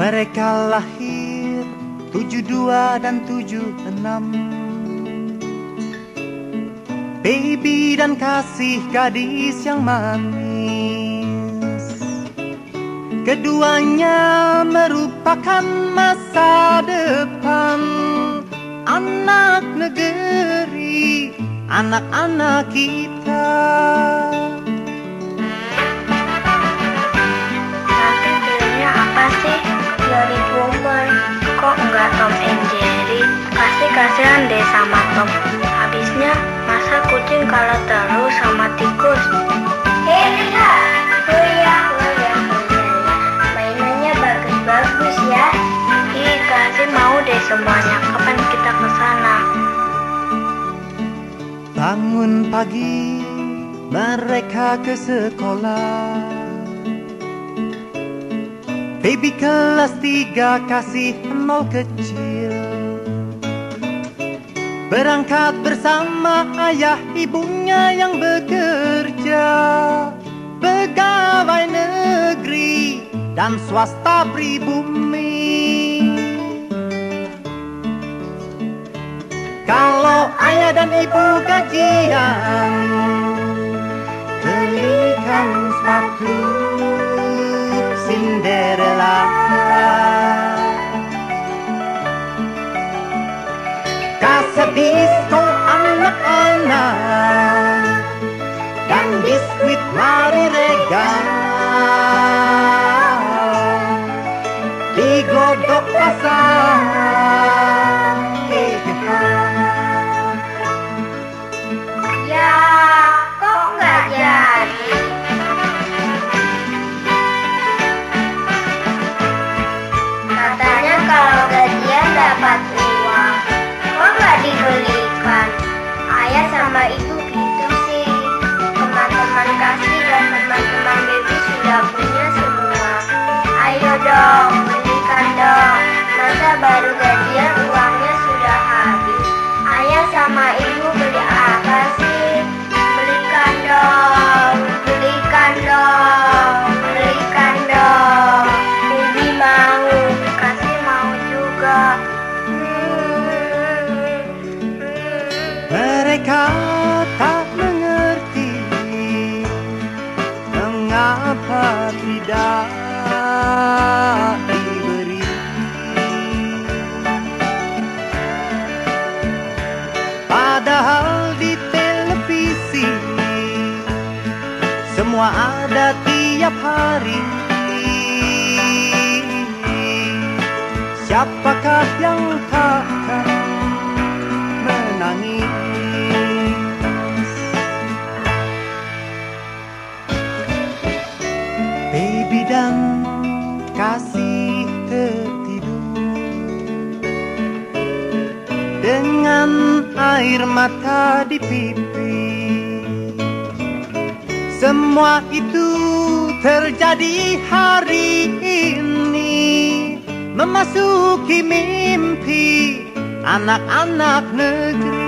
Mereka lahir tujuh dua dan tujuh enam. Baby dan kasih gadis yang manis. Keduanya merupakan masa depan. Anak negeri, anak-anak kita Tom and Jerry? Kasih kasihan deh sama Tom. Habisnya masa kucing kalah terus sama tikus? Hei Rika, oh ya, oh ya, oh ya, ya. Mainannya bagus-bagus ya. Ih, kasih mau deh semuanya. Kapan kita ke sana? Bangun pagi mereka ke sekolah Baby kelas tiga kasih nol kecil. Berangkat bersama ayah ibunya yang bekerja. Pegawai negeri dan swasta pribumi. Kalau ayah dan ibu gajian Belikan sepatu anak-anak Dan biskuit mari regal Digodok pasar Sama ibu gitu sih. Teman-teman kasih dan teman-teman baby sudah punya semua. Ayo dong, belikan dong. Masa baru gajian uangnya tidak diberi. Padahal di televisi Semua ada tiap hari. Siapakah yang takkan menangis Dengan air mata di pipi Semua itu terjadi hari ini. Memasuki mimpi anak-anak negeri